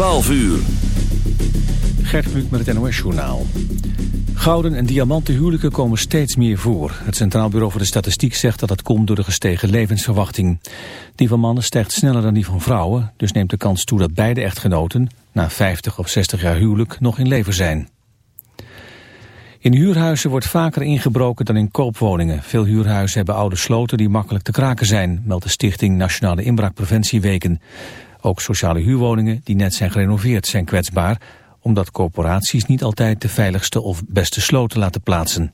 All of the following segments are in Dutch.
12 uur. Gert Kluk met het NOS-journaal. Gouden en diamanten huwelijken komen steeds meer voor. Het Centraal Bureau voor de Statistiek zegt dat dat komt door de gestegen levensverwachting. Die van mannen stijgt sneller dan die van vrouwen, dus neemt de kans toe dat beide echtgenoten, na 50 of 60 jaar huwelijk, nog in leven zijn. In huurhuizen wordt vaker ingebroken dan in koopwoningen. Veel huurhuizen hebben oude sloten die makkelijk te kraken zijn, meldt de stichting Nationale Inbraakpreventieweken. Ook sociale huurwoningen die net zijn gerenoveerd zijn kwetsbaar, omdat corporaties niet altijd de veiligste of beste sloten laten plaatsen.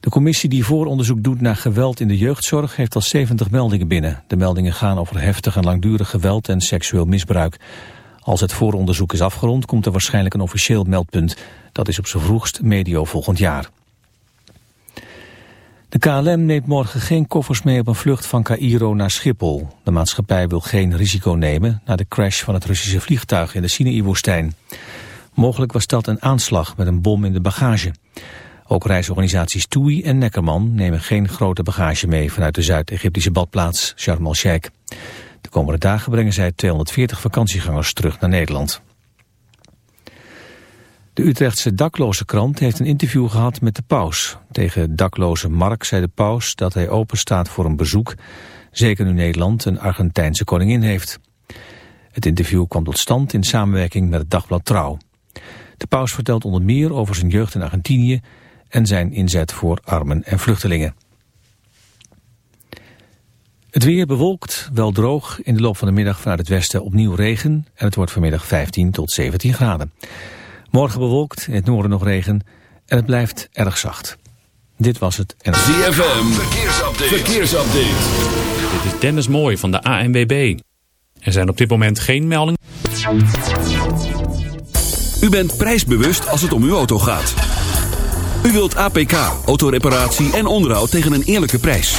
De commissie die vooronderzoek doet naar geweld in de jeugdzorg heeft al 70 meldingen binnen. De meldingen gaan over heftig en langdurig geweld en seksueel misbruik. Als het vooronderzoek is afgerond komt er waarschijnlijk een officieel meldpunt. Dat is op z'n vroegst medio volgend jaar. De KLM neemt morgen geen koffers mee op een vlucht van Cairo naar Schiphol. De maatschappij wil geen risico nemen na de crash van het Russische vliegtuig in de Sinaï-woestijn. Mogelijk was dat een aanslag met een bom in de bagage. Ook reisorganisaties TUI en Neckerman nemen geen grote bagage mee vanuit de Zuid-Egyptische badplaats Sharm el-Sheikh. De komende dagen brengen zij 240 vakantiegangers terug naar Nederland. De Utrechtse dakloze krant heeft een interview gehad met de paus. Tegen dakloze Mark zei de paus dat hij open staat voor een bezoek, zeker nu Nederland een Argentijnse koningin heeft. Het interview kwam tot stand in samenwerking met het dagblad Trouw. De paus vertelt onder meer over zijn jeugd in Argentinië en zijn inzet voor armen en vluchtelingen. Het weer bewolkt, wel droog, in de loop van de middag vanuit het westen opnieuw regen en het wordt vanmiddag 15 tot 17 graden. Morgen bewolkt, in het noorden nog regen en het blijft erg zacht. Dit was het. En... ZFM, verkeersupdate. verkeersupdate. Dit is Dennis Mooij van de ANWB. Er zijn op dit moment geen meldingen. U bent prijsbewust als het om uw auto gaat. U wilt APK, autoreparatie en onderhoud tegen een eerlijke prijs.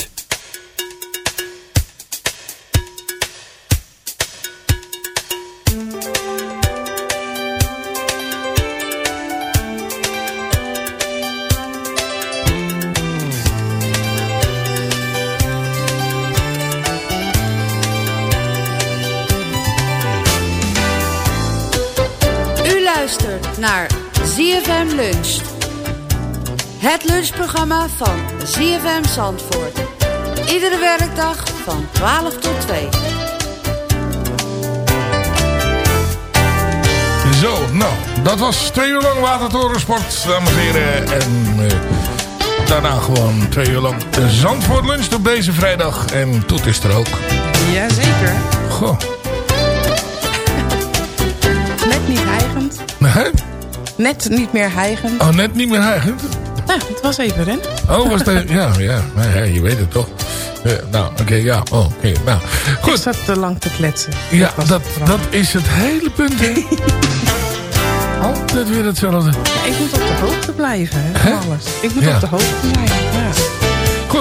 ZFM Lunch. Het lunchprogramma van ZFM Zandvoort. Iedere werkdag van 12 tot 2. Zo, nou, dat was twee uur lang Watertorensport, dames en heren. En eh, daarna gewoon twee uur lang Zandvoort lunch op deze vrijdag. En Toet is er ook. Jazeker. Goh. Net niet hijgend. Nee? Net niet meer hijgend. Oh, net niet meer hijgend? Nou, het was even rennen. Oh, was dat... Ja, ja, maar ja, je weet het toch. Nou, oké, ja. Oh, oké, nou. Ik Goed. zat te lang te kletsen. Ja, dat, dat is het hele punt, hè? Altijd weer hetzelfde. Ja, ik moet op de hoogte blijven, hè, Hè? van alles. Ik moet Ja. op de hoogte blijven, ja.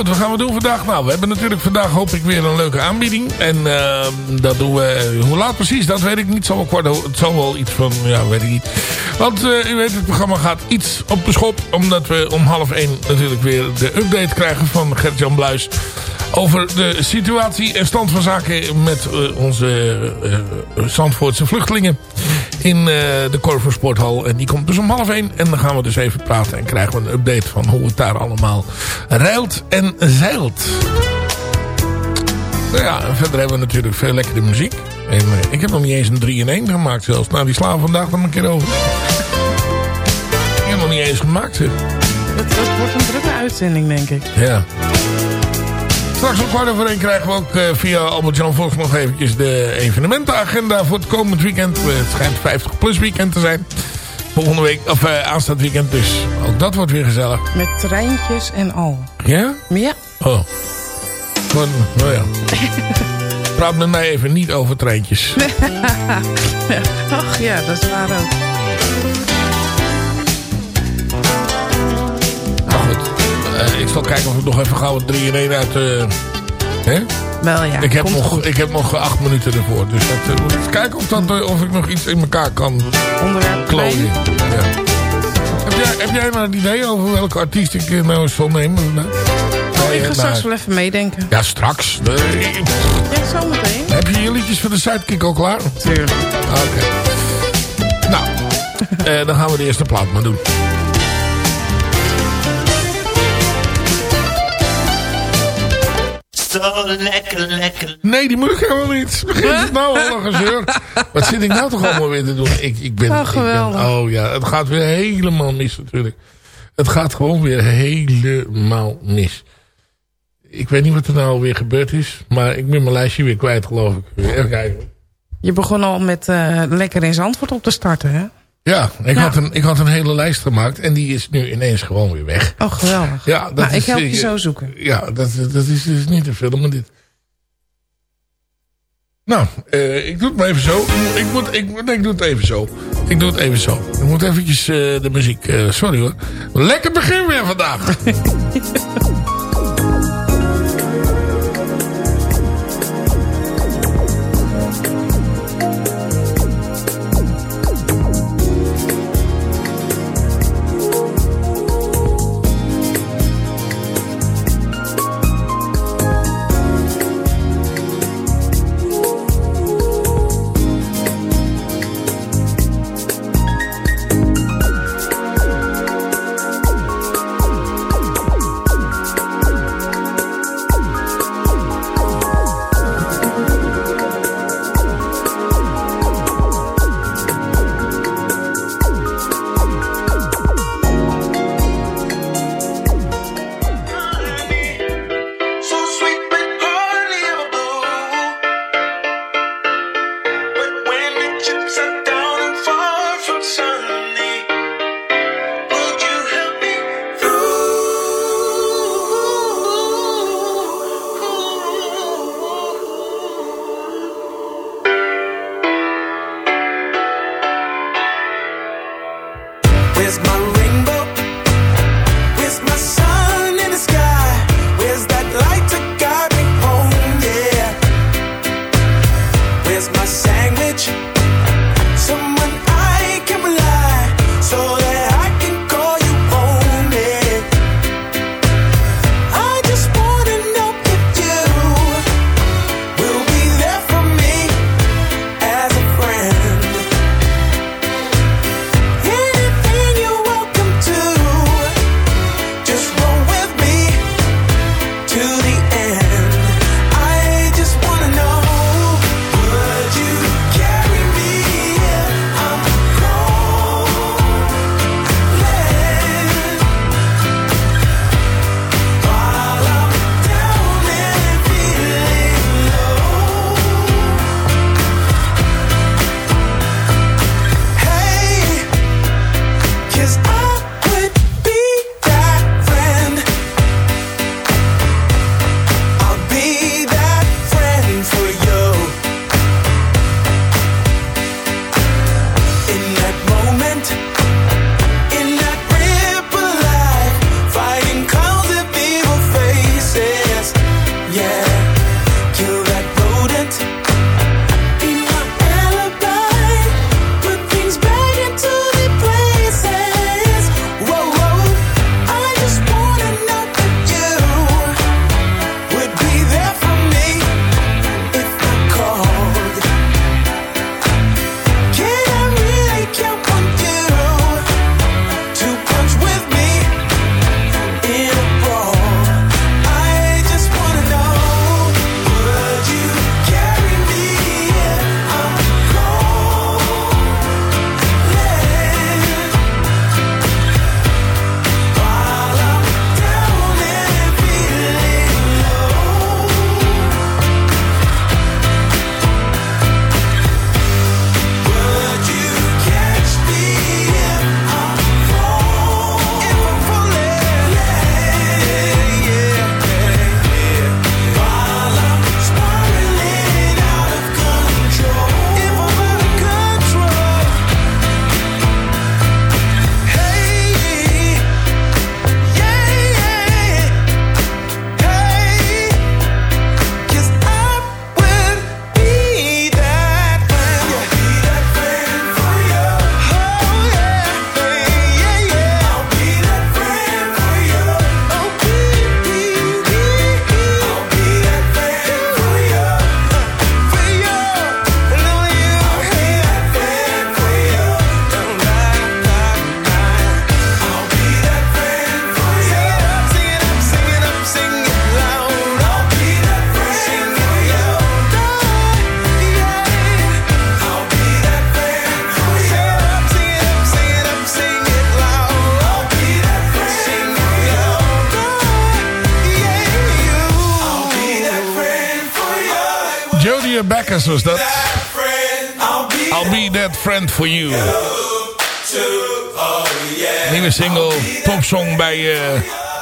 Goed, wat gaan we doen vandaag? Nou, we hebben natuurlijk vandaag hoop ik weer een leuke aanbieding. En uh, dat doen we... Hoe laat precies, dat weet ik niet. Zal wel, kwart, het zal wel iets van... Ja, weet ik niet. Want uh, u weet, het programma gaat iets op de schop. Omdat we om half één natuurlijk weer de update krijgen van Gert-Jan Bluis. Over de situatie en stand van zaken met uh, onze Zandvoortse vluchtelingen. In de Corver Sporthal. En die komt dus om half één. En dan gaan we dus even praten en krijgen we een update van hoe het daar allemaal ruilt en zeilt. Nou ja, verder hebben we natuurlijk veel lekkere muziek. En uh, ik heb nog niet eens een 3 in 1 gemaakt zelfs. Nou, die slaan we vandaag nog een keer over. ik heb nog niet eens gemaakt, zeg. Het, het wordt een drukke uitzending, denk ik. Ja. Straks om kwart over één krijgen we ook uh, via Albert-Jan Vos nog eventjes de evenementenagenda voor het komend weekend. Uh, het schijnt 50 plus weekend te zijn. Volgende week, of uh, aanstaand weekend dus. Ook dat wordt weer gezellig. Met treintjes en al. Ja? Ja. Oh. Nou ja. Praat met mij even niet over treintjes. Ach ja, dat is waar ook. Ik zal kijken of ik nog even gauw een 3 in 1 uit... Uh, hè? Wel ja, ik heb, nog, goed. ik heb nog acht minuten ervoor. Dus dat, uh, moet even kijken of, dat, uh, of ik nog iets in elkaar kan Onderwerp klooien. Ja. Heb, jij, heb jij maar een idee over welke artiest ik nou eens zal nemen? Nou, Oh, ik ga straks wel even meedenken. Ja, straks. De, Ja, zometeen. heb je je liedjes voor de sidekick al klaar? Tuurlijk. Oké. Nou, eh, dan gaan we de eerste plaat maar doen. Zo lekker, lekker. Nee, die moet ik helemaal niet. Begint het nou al een gezeur. Wat zit ik nou toch allemaal weer te doen? Ik, ik ben, Oh, ik ben, geweldig. oh ja, het gaat weer helemaal mis natuurlijk. Het gaat gewoon weer helemaal mis. Ik weet niet wat er nou alweer gebeurd is. Maar ik ben mijn lijstje weer kwijt geloof ik. Even kijken. Je begon al met eh, lekker in Zandvoort op te starten, hè? Ja, ik, Ja. Had een, ik had een hele lijst gemaakt. En die is nu ineens gewoon weer weg. Oh, geweldig. Ja, dat nou, ik is, help je eh, zo zoeken. Ja, dat, dat is dus niet te veel, maar dit... Nou, eh, ik doe het maar even zo. Ik, moet, ik, nee, ik doe het even zo. Ik doe het even zo. Ik moet eventjes eh, de muziek... sorry hoor. Lekker begin weer vandaag. was dat. I'll be that friend for you. Nieuwe single, popsong bij eh,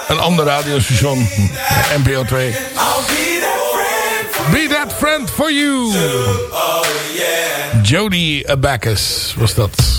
een ander radiostation, NPO 2. Be that friend for you. Jody Abacus was dat.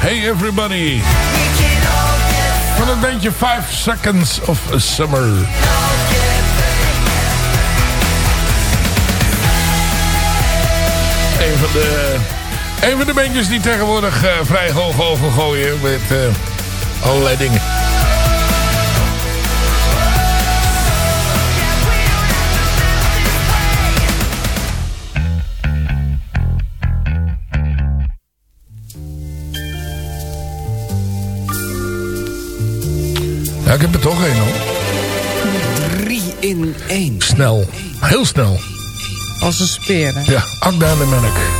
Hey everybody. Van het bandje 5 Seconds of a Summer. Een van de, een van de bandjes die tegenwoordig eh, vrij hoog overgooien met uh, allerlei dingen. Ja, ik heb er toch één hoor. 3 in 1. Snel. Heel snel. Als een speer, hè? Ja, Akda en Mennek.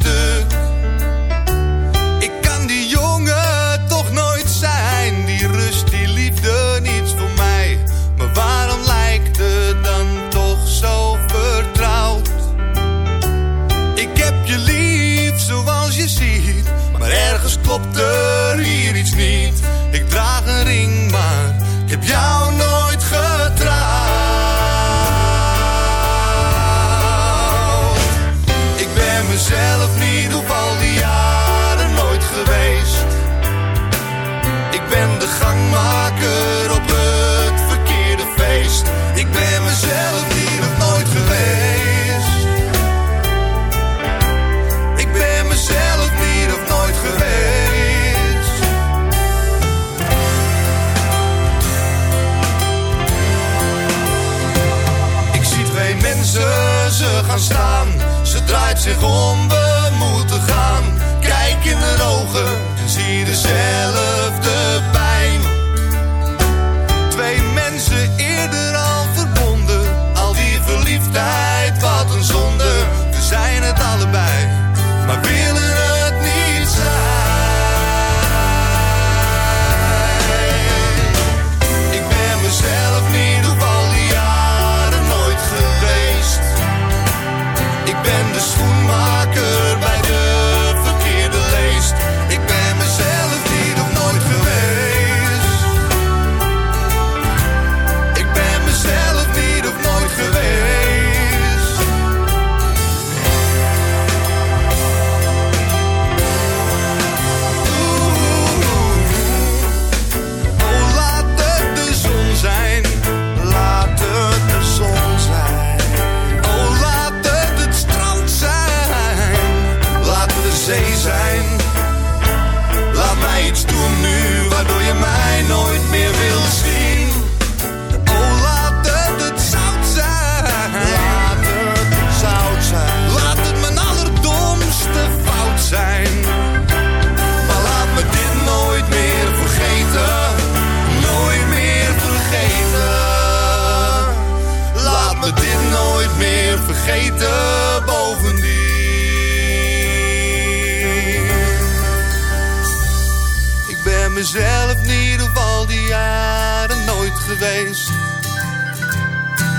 mezelf niet op al die jaren nooit geweest.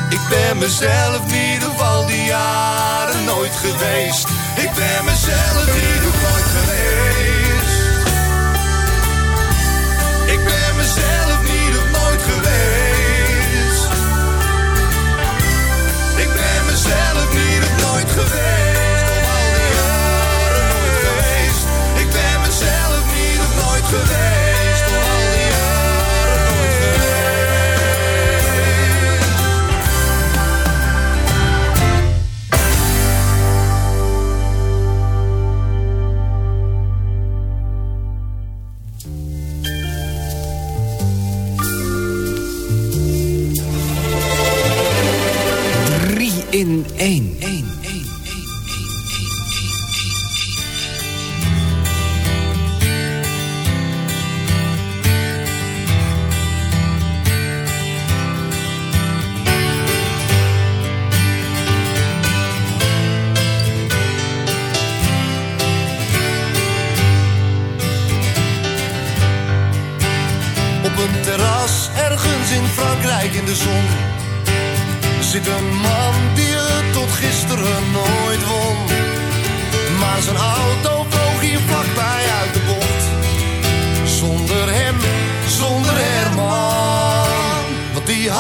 Ik ben mezelf niet op al die jaren nooit geweest. Ik ben mezelf niet op nooit geweest. Ik ben mezelf niet op nooit geweest. Ik ben mezelf niet op nooit geweest. Ik ben mezelf niet op nooit geweest. 1.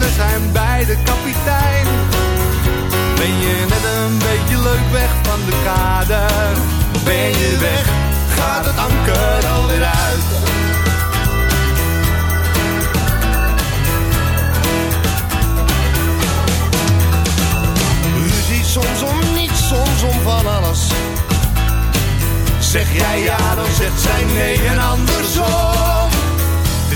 We zijn beide kapitein. Ben je net een beetje leuk weg van de kade? Ben je weg, gaat het anker alweer uit. Ruzie soms om niets, soms om van alles. Zeg jij ja, dan zegt zij nee en andersom.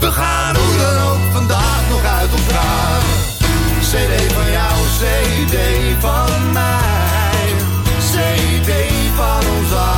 We gaan hoe dan ook vandaag nog uit elkaar. CD van jou, CD van mij. CD van ons allebei.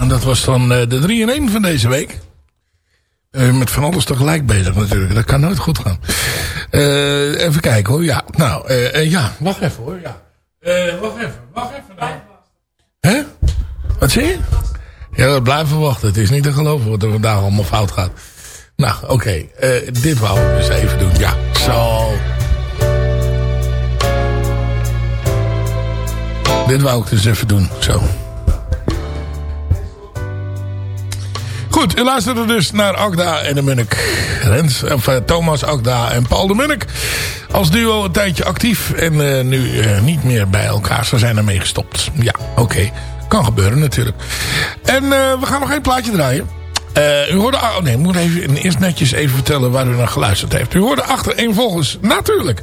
En dat was dan eh, de 3 in 1 van deze week. Eh, met van alles tegelijk bezig natuurlijk. Dat kan nooit goed gaan. Eh, even kijken hoor. Ja, nou, ja, wacht even hoor. Ja. Wacht even, wacht even? Wat zie je? Ja, we blijven wachten. Het is niet te geloven wat er vandaag allemaal fout gaat. Nou, oké. dit wou ik dus even doen. Ja, zo. Dit wou ik dus even doen. Zo. Goed, u luisterde dus naar Agda en de Munnik. Rens, of, eh, Thomas Agda en Paul de Munnik. Als duo een tijdje actief en eh, nu eh, niet meer bij elkaar. Ze zijn ermee gestopt. Ja, oké. Kan gebeuren natuurlijk. En we gaan nog één plaatje draaien. U hoorde... Oh nee, ik moet even, eerst netjes even vertellen waar u naar geluisterd heeft. U hoorde achtereenvolgens natuurlijk.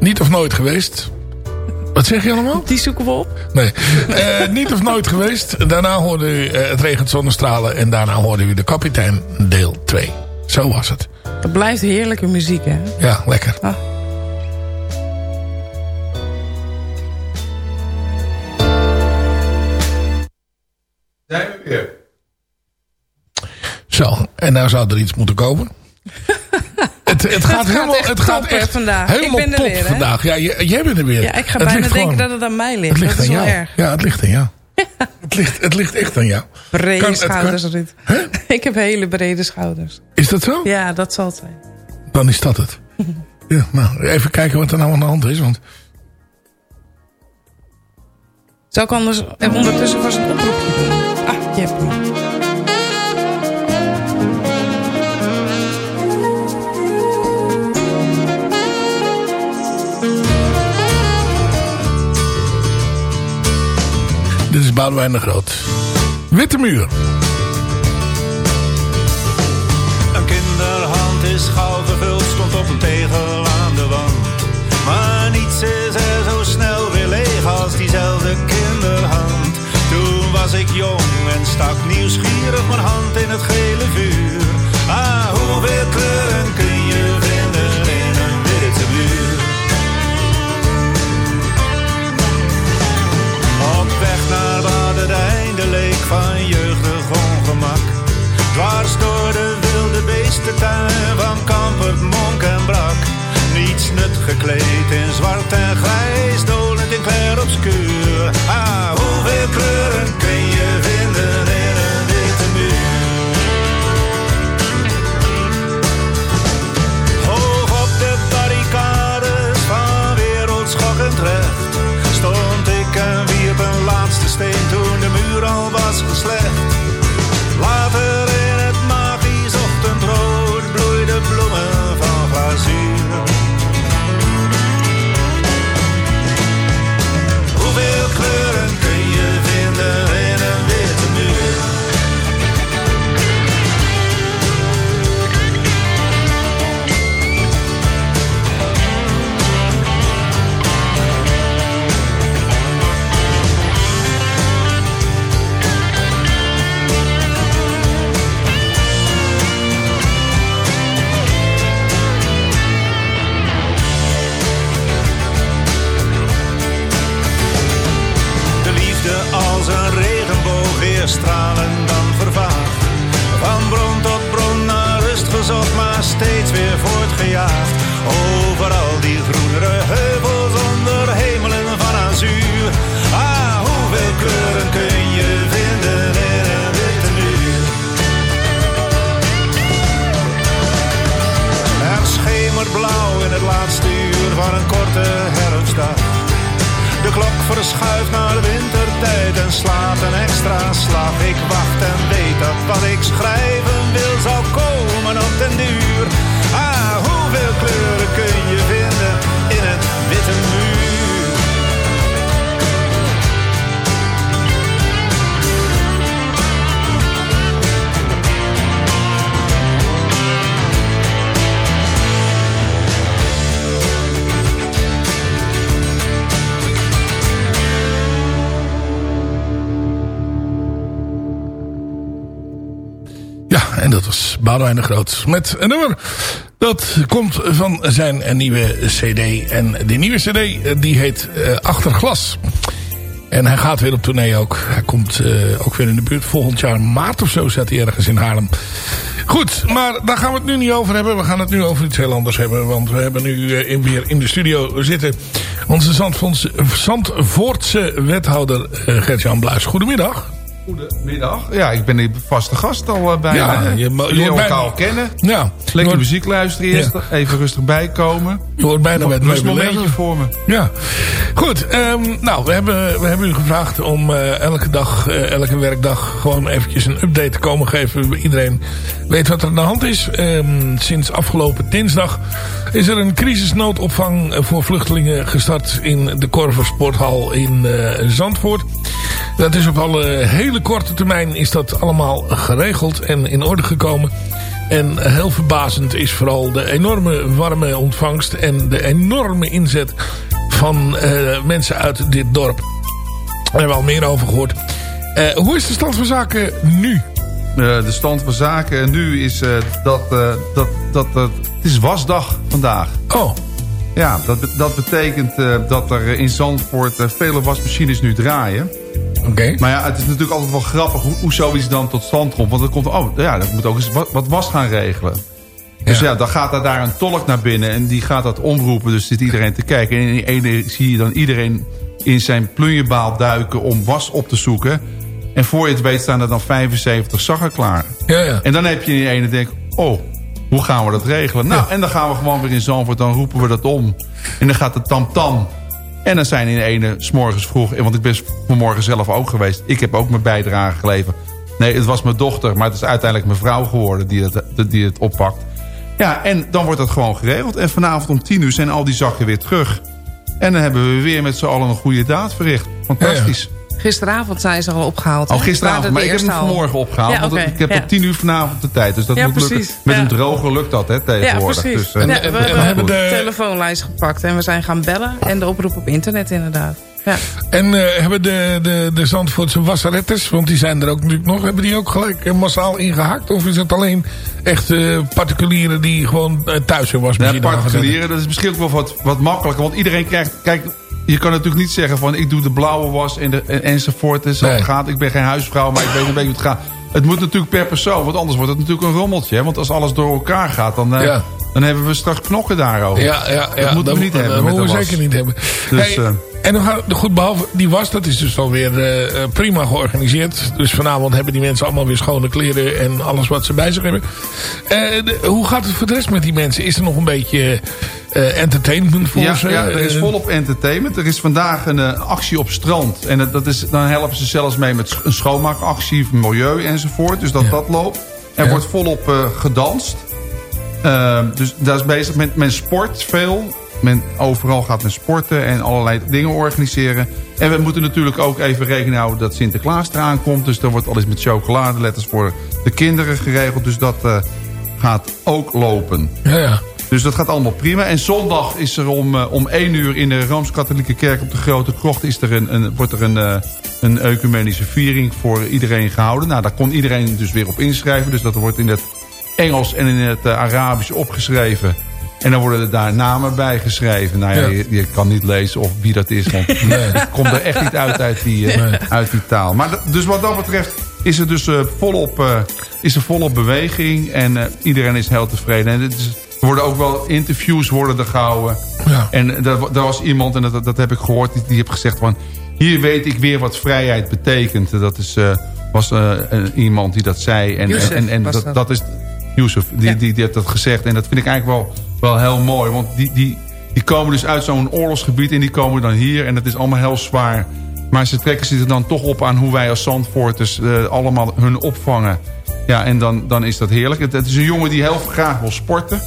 Niet of nooit geweest. Wat zeg je allemaal? Die zoeken we op. Nee. Eh, niet of nooit geweest. Daarna hoorde u eh, Het regent zonnestralen. En daarna hoorde u De Kapitein deel 2. Zo was het. Het blijft heerlijke muziek, hè? Ja, lekker. Ah. Zijn we weer. Zo, en nou zou er iets moeten komen. het, het gaat helemaal, het gaat top, echt vandaag. helemaal Ik ben er top weer, vandaag. Ja, jij bent er weer. Ja, ik ga Het bijna denken gewoon- dat het aan mij ligt. Het ligt dat aan jou. erg. Ja, het ligt aan jou. het, ligt, het ligt echt aan jou. Brede Kan- het schouders, Ruud. Ik heb hele brede schouders. Is dat zo? Ja, dat zal het zijn. Dan is dat het. ja, nou, even kijken wat er nou aan de hand is. Want Zou ik anders en ondertussen vast een oproepje doen? Ah, je hebt hem. Is Boudewijn de Groot. Witte muur. Een kinderhand is gauw vervuld, stond op een tegel aan de wand. Maar niets is er zo snel weer leeg als diezelfde kinderhand. Toen was ik jong en stak nieuwsgierig mijn hand in het gele vuur. Ah, hoeveel kleuren Dwars door de wilde beestentuin van Kampert, Monk en Brak. Niets nut gekleed in zwart en grijs, dolend in clair obscuur. Ah, hoeveel kleuren kun je vinden Met een nummer dat komt van zijn nieuwe cd. En die nieuwe cd eh, die heet eh, Achter Glas. En hij gaat weer op tournee ook. Hij komt eh, ook weer in de buurt. Volgend jaar maart of zo zat hij ergens in Haarlem. Goed, maar daar gaan we het nu niet over hebben. We gaan het nu over iets heel anders hebben. Want we hebben nu weer in de studio zitten... onze Zandvoortse, wethouder Gert-Jan Bluis. Goedemiddag. Goedemiddag. Ja, ik ben hier vaste gast al uh, bijna. Ja, je je elkaar al kennen. Ja. Lekker muziek luisteren eerst. Even rustig bijkomen. Je hoort bijna met Een mijn momentje voor me. Ja, goed. ehm, nou, we hebben, we hebben u gevraagd om eh, elke dag, eh, elke werkdag gewoon eventjes een update te komen geven. Iedereen weet wat er aan de hand is. Ehm, sinds afgelopen dinsdag is er een crisisnoodopvang voor vluchtelingen gestart in de Korver Sporthal in eh, Zandvoort. Dat is op alle hele korte termijn is dat allemaal geregeld en in orde gekomen. En heel verbazend is vooral de enorme warme ontvangst en de enorme inzet van eh, mensen uit dit dorp. Daar hebben we al meer over gehoord. Eh, hoe is de stand van zaken nu? Eh, de stand van zaken nu is dat, dat, dat het is wasdag vandaag. Oh. Ja, dat, dat betekent dat er in Zandvoort vele wasmachines nu draaien. Oké. Maar ja, het is natuurlijk altijd wel grappig hoe, hoe zoiets dan tot stand komt. Want er komt, oh ja, dat moet ook eens wat, wat was gaan regelen. Dus ja. dan gaat er daar een tolk naar binnen en die gaat dat omroepen. Dus zit iedereen te kijken. En in de ene zie je dan iedereen in zijn plunjebaal duiken om was op te zoeken. En voor je het weet staan er dan 75 zaggen klaar. Ja, ja. En dan heb je in de ene denk, oh, hoe gaan we dat regelen? Nou, en dan gaan we gewoon weer in Zandvoort, dan roepen we dat om. En dan gaat de tam-tam. En dan zijn in de ene, s'morgens vroeg... want ik ben vanmorgen zelf ook geweest. Ik heb ook mijn bijdrage geleverd. Nee, het was mijn dochter, maar het is uiteindelijk mijn vrouw geworden... die het, die het oppakt. Ja, en dan wordt dat gewoon geregeld. En vanavond om tien uur zijn al die zakken weer terug. En dan hebben we weer met z'n allen een goede daad verricht. Fantastisch. Gisteravond zijn ze al opgehaald. Al gisteravond, maar ik heb hem vanmorgen opgehaald. Ja, want ik heb ja. tot tien uur vanavond de tijd. Dus dat Ja, moet lukken. precies. Met Ja. een droger lukt dat hè, Ja, tegenwoordig. precies. Dus, eh, Ja, we, we hebben de telefoonlijst gepakt en we zijn gaan bellen. En de oproep op internet inderdaad. Ja. En eh, hebben de, de, de Zandvoortse wasserettes, want die zijn er ook natuurlijk nog, hebben die ook gelijk eh, massaal ingehakt? Of is het alleen echt eh, particulieren die gewoon thuis hun Ja, wasmachine zetten? particulieren, dat is misschien ook wel wat, wat makkelijker. Want iedereen krijgt... Kijk, je kan natuurlijk niet zeggen van... ik doe de blauwe was en de, en, enzovoort. En zo Nee. gaat. Ik ben geen huisvrouw, maar ik weet een beetje hoe het gaat. Het moet natuurlijk per persoon, want anders wordt het natuurlijk een rommeltje. Hè? Want als alles door elkaar gaat, dan, eh, Ja. dan hebben we straks knokken daarover. Ja, ja, ja. Dat moeten we dat- niet dat hebben met moeten we zeker niet hebben. Dus, Hey, eh, en dan gaat- goed, behalve die was, dat is dus alweer eh, eh, prima georganiseerd. Dus vanavond hebben die mensen allemaal weer schone kleren en alles wat ze bij zich hebben. Eh, de- hoe gaat het voor de rest met die mensen? Is er nog een beetje entertainment voor Ja, ze? ja, er is volop entertainment. Er is vandaag een actie op strand. En dat- is, dan helpen ze zelfs mee met een schoonmaakactie, milieu enzovoort. Dus dat dat loopt. Er Ja. wordt volop gedanst. Ehm, dus daar is bezig met men sport veel. Men overal gaat men sporten en allerlei dingen organiseren. En we moeten natuurlijk ook even rekening houden dat Sinterklaas eraan komt. Dus er wordt alles met chocoladeletters voor de kinderen geregeld. Dus dat eh, gaat ook lopen. Ja, ja. Dus dat gaat allemaal prima. En zondag is er om, eh, om 1 uur in de Rooms-Katholieke Kerk op de Grote Krocht... Is er een, een, wordt er een, eh, een ecumenische viering voor iedereen gehouden. Nou, daar kon iedereen dus weer op inschrijven. Dus dat wordt in het Engels en in het Arabisch opgeschreven. En dan worden er daar namen bij geschreven. Nou ja, Ja. Je, je kan niet lezen of wie dat is. Want het komt er echt niet uit uit die, eh, uit die taal. Maar dus wat dat betreft is er dus eh, volop, eh, is er volop beweging. En eh, iedereen is heel tevreden. En het is, er worden ook wel interviews worden er gehouden. Ja. En er, er was iemand, en dat, dat heb ik gehoord, die, die heeft gezegd van... Hier weet ik weer wat vrijheid betekent. Dat is, eh, was eh, iemand die dat zei. En, Youssef en, en dat, dat. dat is Youssef, die, Ja. die, die heeft dat gezegd. En dat vind ik eigenlijk wel, wel heel mooi. Want die, die, die komen dus uit zo'n oorlogsgebied en die komen dan hier. En dat is allemaal heel zwaar. Maar ze trekken zich er dan toch op aan hoe wij als Zandvoorters eh, allemaal hun opvangen. Ja, en dan, dan is dat heerlijk. Het, het is een jongen die heel graag wil sporten.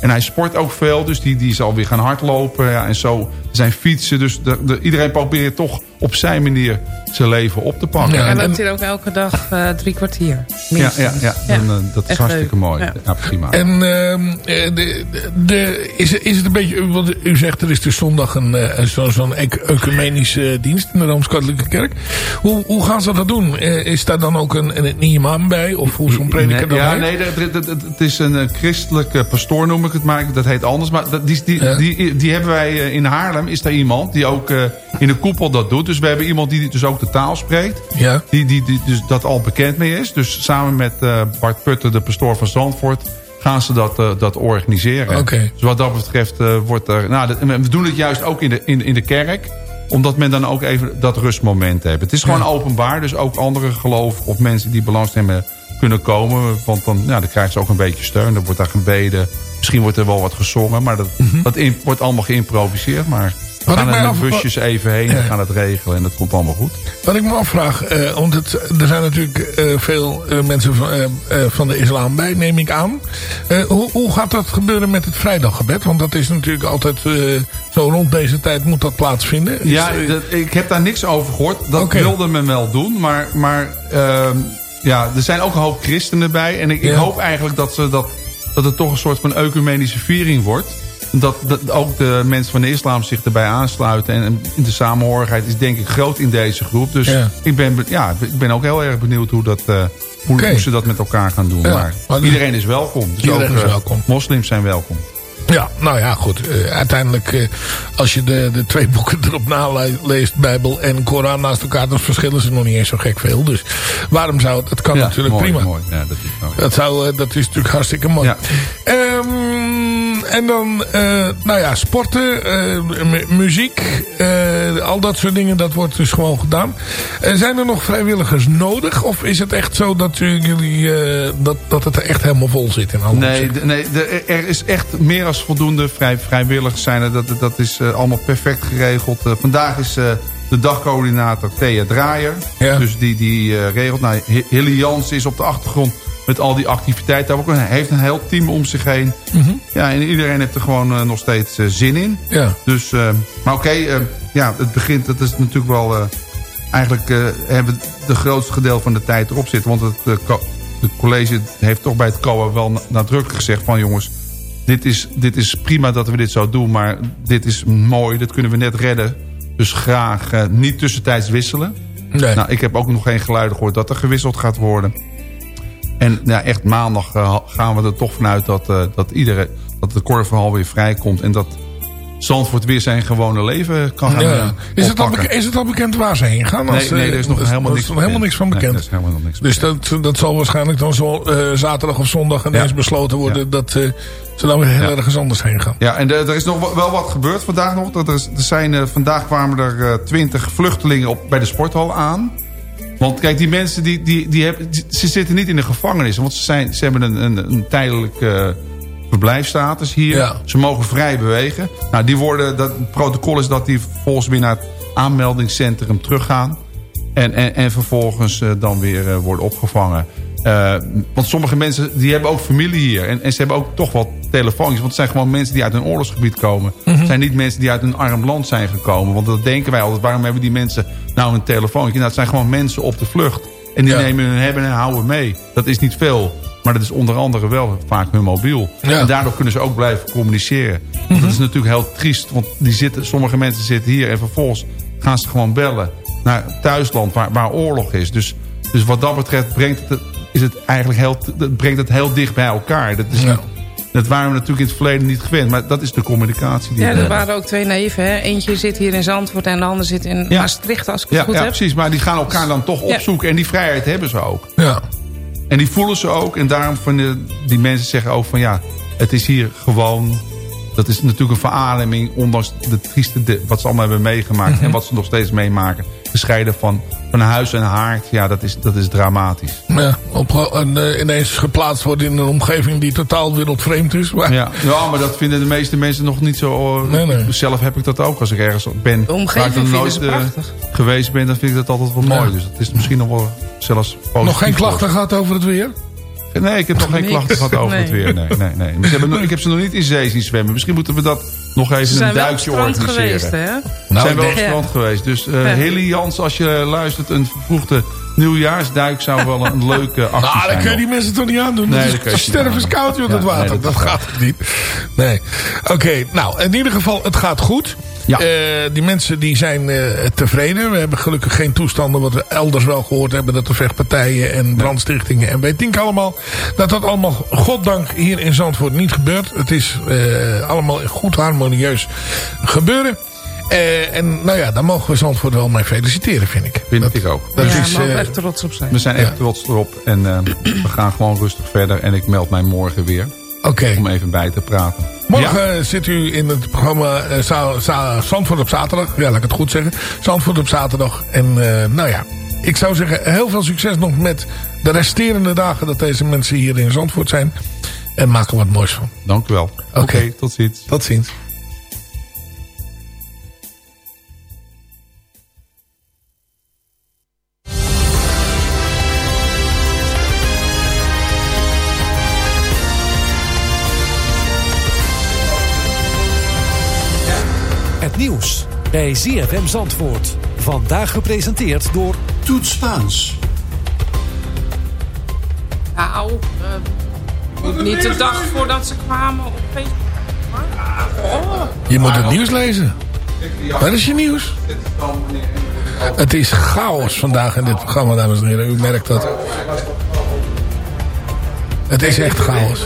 En hij sport ook veel, dus die, die zal weer gaan hardlopen. Ja, en zo zijn fietsen. Dus de, de- iedereen probeert toch op zijn manier zijn leven op te pakken. Ja, En en- hier ook elke dag eh, drie kwartier. ja, ja, ja, eh, dat is Echt hartstikke leuk. mooi. Ja. Ja, prima. En ehm, eh, de, de, is, is het een beetje... Want u zegt er is dus zondag een, eh, zo- zo'n ec- ecumenische dienst in de Rooms-Katholieke Kerk. Hoe, hoe gaan ze dat doen? Eh, is daar dan ook een, een, imam bij? Of hoe zo'n prediker Nee, dat ja, heet? nee, dat- dat- dat- het is een christelijke pastoor noem ik het maar. Dat heet anders. Maar dat, die, die, Ja. die, die hebben wij in Haarlem. Is daar iemand die ook eh, in de koepel dat doet. Dus we hebben iemand die dus ook de taal spreekt. Ja. Die, die, die dus dat al bekend mee is. Dus samen met eh, Bart Putter, de pastoor van Zandvoort... gaan ze dat, eh, dat organiseren. Oké. Dus wat dat betreft wordt er... Nou, dat- we doen het juist ook in de, in, in de kerk omdat men dan ook even dat rustmoment heeft. Het is gewoon Ja. openbaar, dus ook andere geloven of mensen die belangstelling hebben kunnen komen. Want dan, ja, dan krijgen ze ook een beetje steun. Er wordt daar gebeden. Misschien wordt er wel wat gezongen, maar dat, dat in- wordt allemaal geïmproviseerd. Maar we Wat gaan er af- busjes even heen en gaan het regelen. En dat komt allemaal goed. Wat ik me afvraag, eh, want het, er zijn natuurlijk eh, veel eh, mensen van, van de islam bij, neem ik aan. Hoe, hoe gaat dat gebeuren met het vrijdaggebed? Want dat is natuurlijk altijd zo rond deze tijd moet dat plaatsvinden. Is, Ja, dat, ik heb daar niks over gehoord. Dat wilde men wel doen. Maar, maar ehm, ja, er zijn ook een hoop christenen bij. En ik, ik hoop eigenlijk dat, ze dat, dat het toch een soort van ecumenische viering wordt. dat, dat ook de mensen van de islam zich erbij aansluiten. En, de samenhorigheid is denk ik groot in deze groep. Dus Ja. ik, ben, be- ja, ik ben ook heel erg benieuwd hoe, dat, eh, hoe, ze dat met elkaar gaan doen. Ja, Maar, maar- iedereen is welkom. Dus Iedereen ook, is eh, welkom. Moslims zijn welkom. Ja, nou ja, goed. Eh, uiteindelijk, eh, als je de, de twee boeken erop naleest, Bijbel en Koran naast elkaar, dan verschillen ze nog niet eens zo gek veel. Dus waarom zou het? Dat kan Ja, natuurlijk mooi, prima. mooi. Ja, dat is mooi. Dat, zou, eh, dat is natuurlijk hartstikke mooi. Ja. Ehm, en dan, nou ja, sporten, mu- muziek, al dat soort dingen, dat wordt dus gewoon gedaan. Eh, zijn er nog vrijwilligers nodig? Of is het echt zo dat jullie, eh, dat, dat het er echt helemaal vol zit in alle Nee, nee de, er is echt meer als voldoende vrij, vrijwilligers zijn. er. Dat, dat is eh, allemaal perfect geregeld. Vandaag is de dagcoördinator Thea Draaier. Dus die, die regelt. Nou, Hi- Hilly Jans is op de achtergrond met al die activiteiten. Hij heeft ook een- heeft een heel team om zich heen. Ja, en iedereen heeft er gewoon nog steeds zin in. Ja. Dus, maar oké, ja, het begint, het is natuurlijk wel... eh, eigenlijk eh, hebben we de grootste gedeelte van de tijd erop zitten. Want het, eh, college heeft toch bij het COA wel na- nadrukkelijk gezegd van... jongens, dit is, dit is prima dat we dit zo doen, maar dit is mooi. Dit kunnen we net redden. Dus graag niet tussentijds wisselen. Nee. Nou, ik heb ook nog geen geluiden gehoord dat er gewisseld gaat worden. En ja, echt maandag gaan we er toch vanuit dat, dat, iedereen, dat de korfverhaal weer vrijkomt. En dat Zandvoort weer zijn gewone leven kan gaan Ja. eh, Is, het al is het al bekend waar ze heen gaan? Nee, Als, nee, eh, er is nog dat- helemaal niks helemaal niks van bekend. is helemaal nog niks dus dat, dat zal waarschijnlijk dan zo eh, zaterdag of zondag ineens besloten worden... dat ze dan weer heel ergens anders heen gaan. Ja, en er is nog wel- wat gebeurd vandaag nog. Er, is, er zijn, vandaag kwamen er twintig vluchtelingen op, bij de sporthal aan. Want kijk, die mensen die, die, die hebben, die- ze zitten niet in de gevangenis. Want ze, zijn, ze hebben een, een, een tijdelijk verblijfstatus hier. Ja. Ze mogen vrij bewegen. Nou, die worden, dat, het protocol is dat die vervolgens weer naar het aanmeldingscentrum teruggaan. En, en, en vervolgens eh, dan weer eh, worden opgevangen. Eh, want sommige mensen die hebben ook familie hier. En, en ze hebben ook toch wel telefoontjes. Want het zijn gewoon mensen die uit een oorlogsgebied komen. Het zijn niet mensen die uit een arm land zijn gekomen. Want dat denken wij altijd. Waarom hebben die mensen nou een telefoontje? Nou, het zijn gewoon mensen op de vlucht. En die Ja. nemen hun hebben en houden mee. Dat is niet veel. Maar dat is onder andere wel vaak hun mobiel. Ja. En daardoor kunnen ze ook blijven communiceren. Want dat is natuurlijk heel triest. Want die zitten, sommige mensen zitten hier en vervolgens gaan ze gewoon bellen naar thuisland waar, waar oorlog is. Dus, dus wat dat betreft brengt het, is het eigenlijk heel, dat brengt het heel dicht bij elkaar. Dat, is, Ja. dat waren we natuurlijk in het verleden niet gewend. Maar dat is de communicatie die Ja, er waren ook twee neven. Hè? Eentje zit hier in Zandvoort en de ander zit in Ja. Maastricht, als ik het Ja, goed ja heb. precies. Maar die gaan elkaar dan toch Ja. opzoeken. En die vrijheid hebben ze ook. Ja. En die voelen ze ook. En daarom vinden die mensen zeggen ook van ja, het is hier gewoon... Dat is natuurlijk een verademing, ondanks de trieste wat ze allemaal hebben meegemaakt. Mhm. En wat ze nog steeds meemaken. Gescheiden van, van huis en haard. Ja, dat is, dat is dramatisch. Ja, op, en, eh, ineens geplaatst worden in een omgeving die totaal wereldvreemd is. Maar, Ja, ja, maar dat vinden de meeste mensen nog niet zo... Nee, nee. Zelf heb ik dat ook als ik ergens ben. De omgeving waar ik nog nooit eh, prachtig. geweest ben, dan vind ik dat altijd wel Ja. mooi. Dus het is misschien nog wel zelfs positief. Nog geen klachten gehad over het weer? Nee, ik heb nog geen Niks. klachten gehad over Nee. het weer. Nee, nee, nee. Ze hebben nog- ik heb ze nog niet in zee zien zwemmen. Misschien moeten we dat nog Ze even zijn een wel op duikje strand organiseren. geweest, hè? Nou, zijn wel op het strand geweest. Dus eh Ja. Hilly Jans, als je luistert, een vervroegde nieuwjaarsduik zou wel een leuke actie Nou, zijn. dan kun je die mensen toch niet aandoen. Nee, dat dat kun is stervenskoud, joh, dat Ja, water. nee, dat dat gaat niet. Nee. Oké, nou, in ieder geval, het gaat goed. Ja. Eh, die mensen die zijn eh, tevreden. We hebben gelukkig geen toestanden wat we elders wel gehoord hebben. Dat er vechtpartijen en brandstichtingen en weet ik allemaal. Dat dat allemaal, goddank, hier in Zandvoort niet gebeurt. Het is eh, allemaal goed harmonieus gebeuren. Eh, en nou ja, daar mogen we Zandvoort wel mee feliciteren, vind ik. Vind Dat- ik ook. Dat ja, is, we eh, echt trots op zijn. We zijn echt Ja. trots erop. En eh, we gaan gewoon rustig verder. En ik meld mij morgen weer. Oké. Om even bij te praten. Morgen zit u in het programma eh, Za- Za- Zandvoort op zaterdag. Ja, laat ik het goed zeggen. Zandvoort op zaterdag. En eh, nou ja, ik zou zeggen heel veel succes nog met de resterende dagen dat deze mensen hier in Zandvoort zijn. En maak er wat moois van. Dank u wel. Oké, tot ziens. Tot ziens. Bij ZFM Zandvoort. Vandaag gepresenteerd door Toet Spaans. Nou, eh, niet de dag voordat ze kwamen op Facebook. Je moet het nieuws lezen. Wat is je nieuws? Het is chaos vandaag in dit programma, dames en heren. U merkt dat. Het is echt chaos.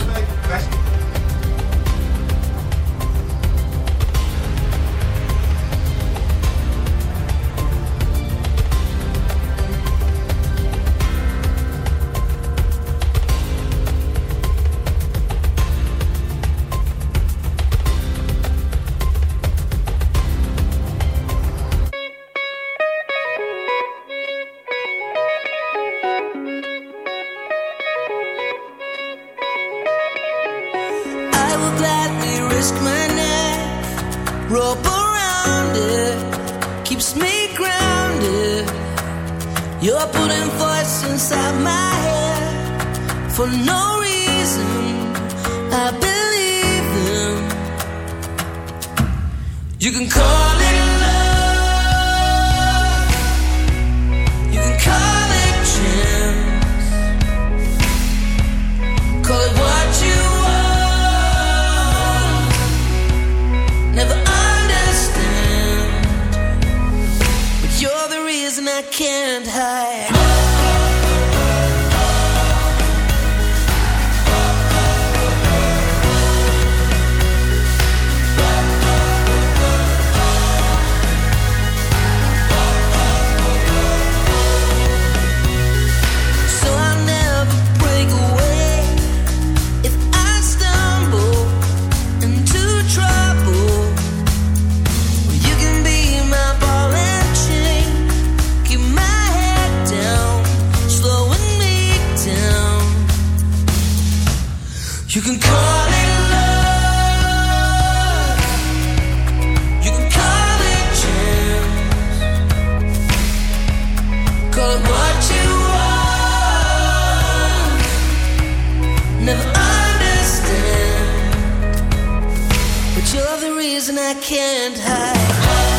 But you're the reason I can't hide.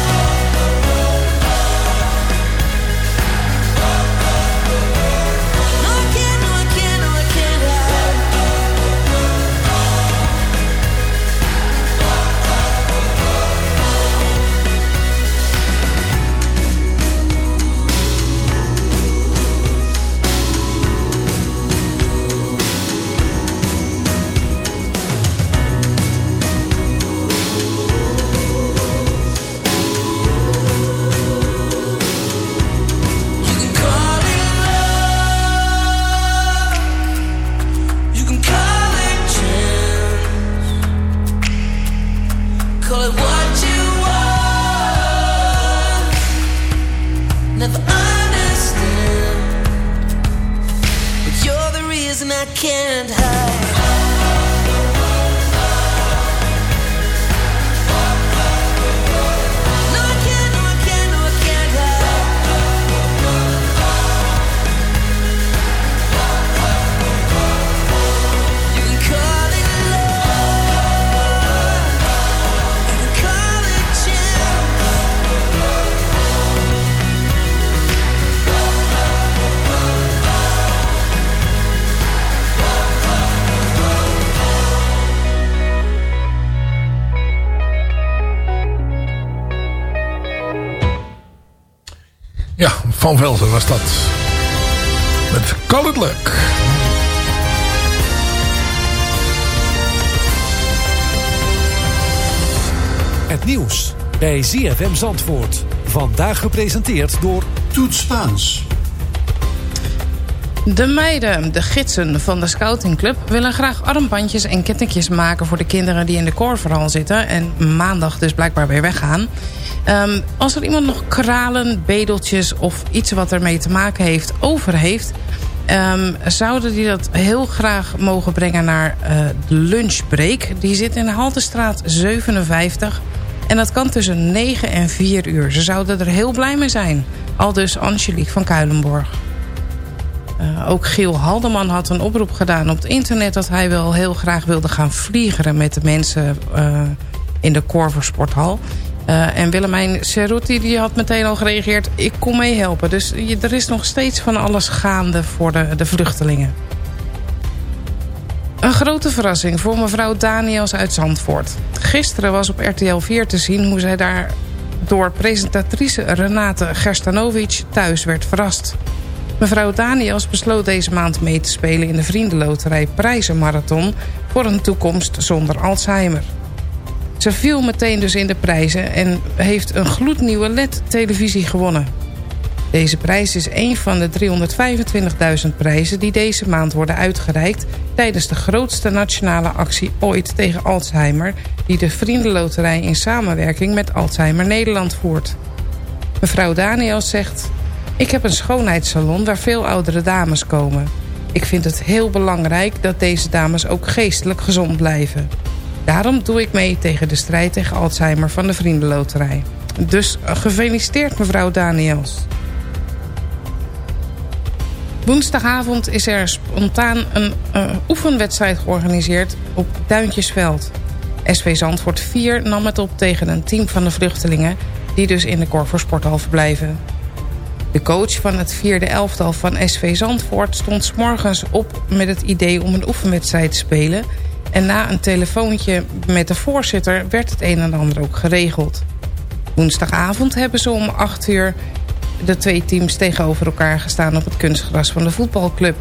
Van Velzen was dat. Met Call Luck. Het nieuws bij ZFM Zandvoort. Vandaag gepresenteerd door Toet Spaans. De meiden, de gidsen van de scoutingclub... willen graag armbandjes en kettingjes maken... voor de kinderen die in de koorverhal zitten... en maandag dus blijkbaar weer weggaan. Ehm, als er iemand nog kralen, bedeltjes... of iets wat ermee te maken heeft, over heeft... ehm, zouden die dat heel graag mogen brengen naar eh, de lunchbreak. Die zit in de Haltestraat 57... En dat kan tussen 9 en 4 uur. Ze zouden er heel blij mee zijn. Al dus Angelique van Kuilenborg. Uh, ook Giel Haldeman had een oproep gedaan op het internet... dat hij wel heel graag wilde gaan vliegeren met de mensen uh, in de Corver Uh, en Willemijn Cerruti die had meteen al gereageerd... ik kom mee helpen. Dus er is nog steeds van alles gaande voor de, de vluchtelingen. Een grote verrassing voor mevrouw Daniels uit Zandvoort. Gisteren was op RTL 4 te zien hoe zij daar door presentatrice Renate Gerstanovic thuis werd verrast. Mevrouw Daniels besloot deze maand mee te spelen in de Vriendenloterij Prijzenmarathon voor een toekomst zonder Alzheimer. Ze viel meteen dus in de prijzen en heeft een gloednieuwe LED-televisie gewonnen. Deze prijs is een van de 325.000 prijzen die deze maand worden uitgereikt... tijdens de grootste nationale actie ooit tegen Alzheimer... die de Vriendenloterij in samenwerking met Alzheimer Nederland voert. Mevrouw Daniels zegt... Ik heb een schoonheidssalon waar veel oudere dames komen. Ik vind het heel belangrijk dat deze dames ook geestelijk gezond blijven. Daarom doe ik mee tegen de strijd tegen Alzheimer van de Vriendenloterij. Dus gefeliciteerd mevrouw Daniels. Woensdagavond is er spontaan een uh, oefenwedstrijd georganiseerd op Duintjesveld. SV Zandvoort 4 nam het op tegen een team van de vluchtelingen... die dus in de Corver Sporthal verblijven. De coach van het vierde elftal van SV Zandvoort stond s morgens op met het idee om een oefenwedstrijd te spelen... en na een telefoontje met de voorzitter werd het een en ander ook geregeld. Woensdagavond hebben ze om 8 uur de twee teams tegenover elkaar gestaan op het kunstgras van de voetbalclub.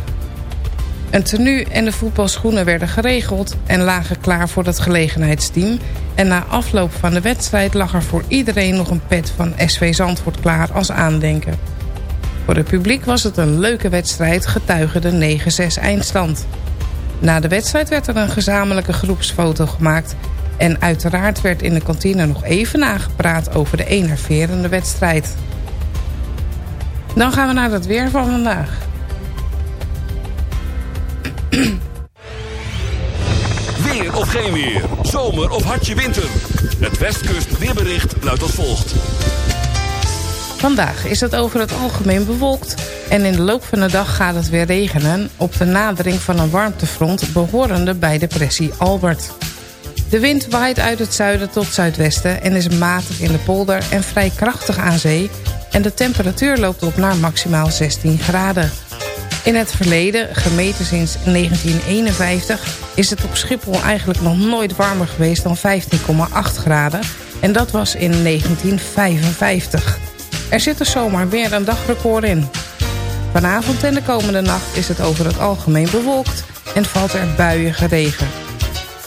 Een tenue en de voetbalschoenen werden geregeld en lagen klaar voor het gelegenheidsteam. En na afloop van de wedstrijd lag er voor iedereen nog een pet van SV Zandvoort klaar als aandenken. Voor het publiek was het een leuke wedstrijd, getuige de 9-6 eindstand. Na de wedstrijd werd er een gezamenlijke groepsfoto gemaakt... en uiteraard werd in de kantine nog even nagepraat over de enerverende wedstrijd. Dan gaan we naar het weer van vandaag. Weer of geen weer. Zomer of hartje winter. Het Westkust weerbericht luidt als volgt. Vandaag is het over het algemeen bewolkt en in de loop van de dag gaat het weer regenen op de nadering van een warmtefront behorende bij depressie Albert. De wind waait uit het zuiden tot zuidwesten en is matig in de polder en vrij krachtig aan zee en de temperatuur loopt op naar maximaal 16 graden. In het verleden, gemeten sinds 1951, is het op Schiphol eigenlijk nog nooit warmer geweest dan 15,8 graden. En dat was in 1955. Er zit er zomaar weer een dagrecord in. Vanavond en de komende nacht is het over het algemeen bewolkt en valt er buiige regen.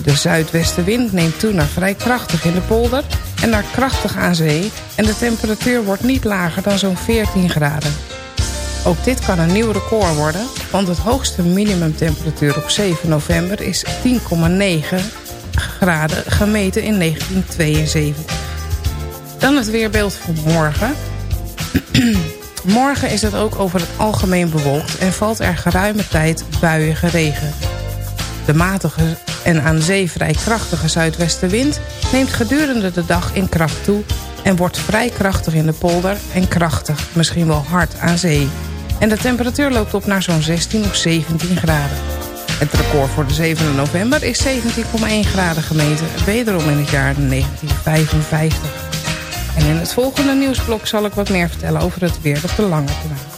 De zuidwestenwind neemt toe naar vrij krachtig in de polder en naar krachtig aan zee... en de temperatuur wordt niet lager dan zo'n 14 graden. Ook dit kan een nieuw record worden... want het hoogste minimumtemperatuur op 7 november is 10,9 graden gemeten in 1972. Dan het weerbeeld voor morgen. morgen is het ook over het algemeen bewolkt... en valt er geruime tijd buiige regen. De matige en aan zee vrij krachtige zuidwestenwind... neemt gedurende de dag in kracht toe... en wordt vrij krachtig in de polder en krachtig, misschien wel hard aan zee. En de temperatuur loopt op naar zo'n 16 of 17 graden. Het record voor de 7 november is 17,1 graden gemeten... wederom in het jaar 1955. En in het volgende nieuwsblok zal ik wat meer vertellen over het weer op de lange termijn.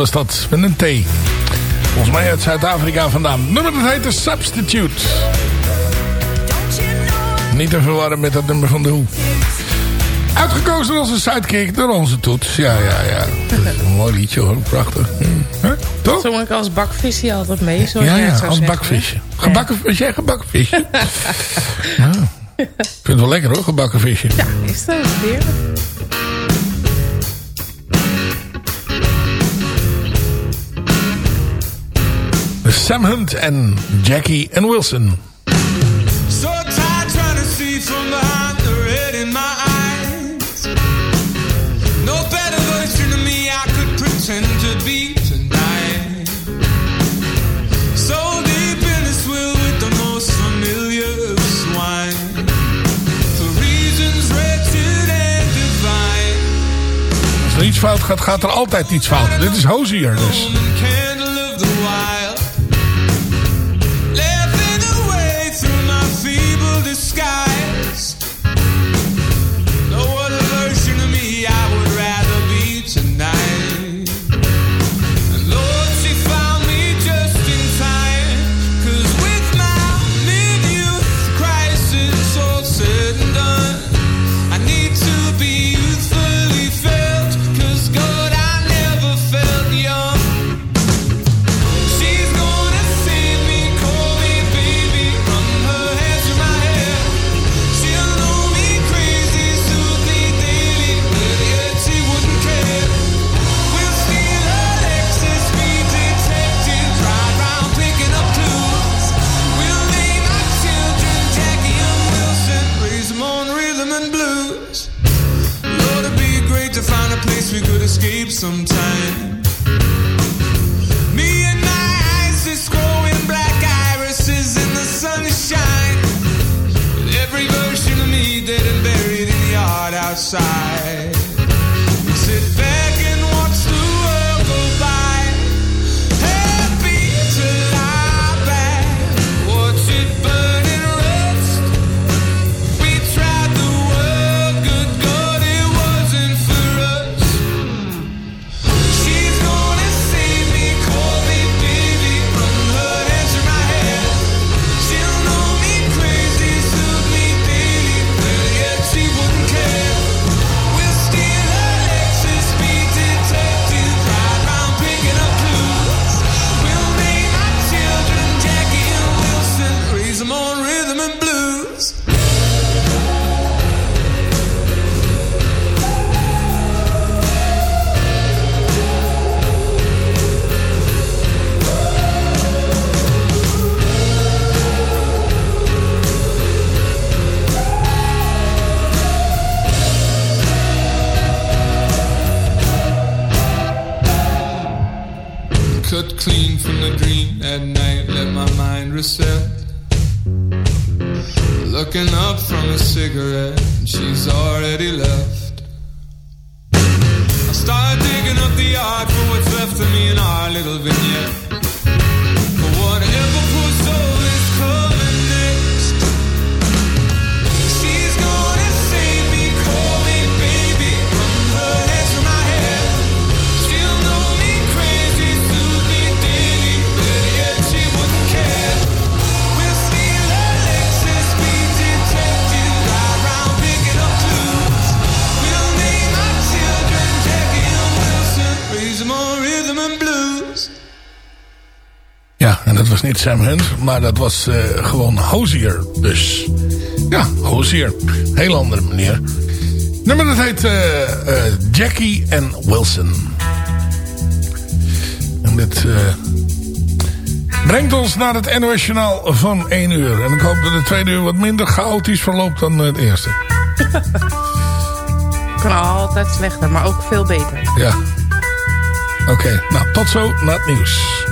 Was dat, met een T. Volgens mij uit Zuid-Afrika vandaan. Nummer dat heet The Substitute. Niet te verwarren met dat nummer van de Hoe. Uitgekozen als een sidekick door onze toets. Ja, ja, ja. Dat is een mooi liedje hoor, prachtig. Hm. Huh? Toch? Zong ik als bakvisje altijd mee, zoals Ja, ja, als bakvisje. Gebakken, was jij gebakken visje? nou, ik vind het wel lekker hoor, gebakken visje. Ja, is dat heerlijk. Sam Hunt en Jackie en Wilson. So tired trying to see from behind the red in my eyes. No better version of me I could pretend to be tonight. So deep in this will with the most familiar swine. For reasons wretched and divine. Als er iets fout gaat, gaat er altijd iets fout. Dit is Hozier dus. Clean from the dream at night, let my mind reset. Looking up from a cigarette, and she's already left. I start digging up the yard for what's left of me in our little vignette. Blues. Ja, en dat was niet Sam Hunt, maar dat was eh, gewoon Hozier. Dus ja, Hozier. Heel andere manier. Nummer dat heet eh, eh, Jackie en Wilson. En dit eh, brengt ons naar het NOS Journaal van 1 uur. En ik hoop dat het tweede uur wat minder chaotisch verloopt dan het eerste. Kan altijd slechter, maar ook veel beter. Ja. Oké, nou tot zo na het nieuws.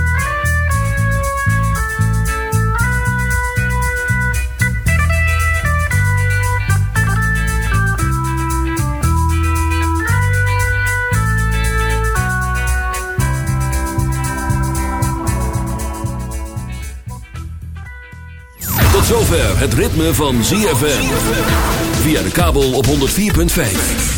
Tot zover het ritme van ZFM. Via de kabel op 104.5.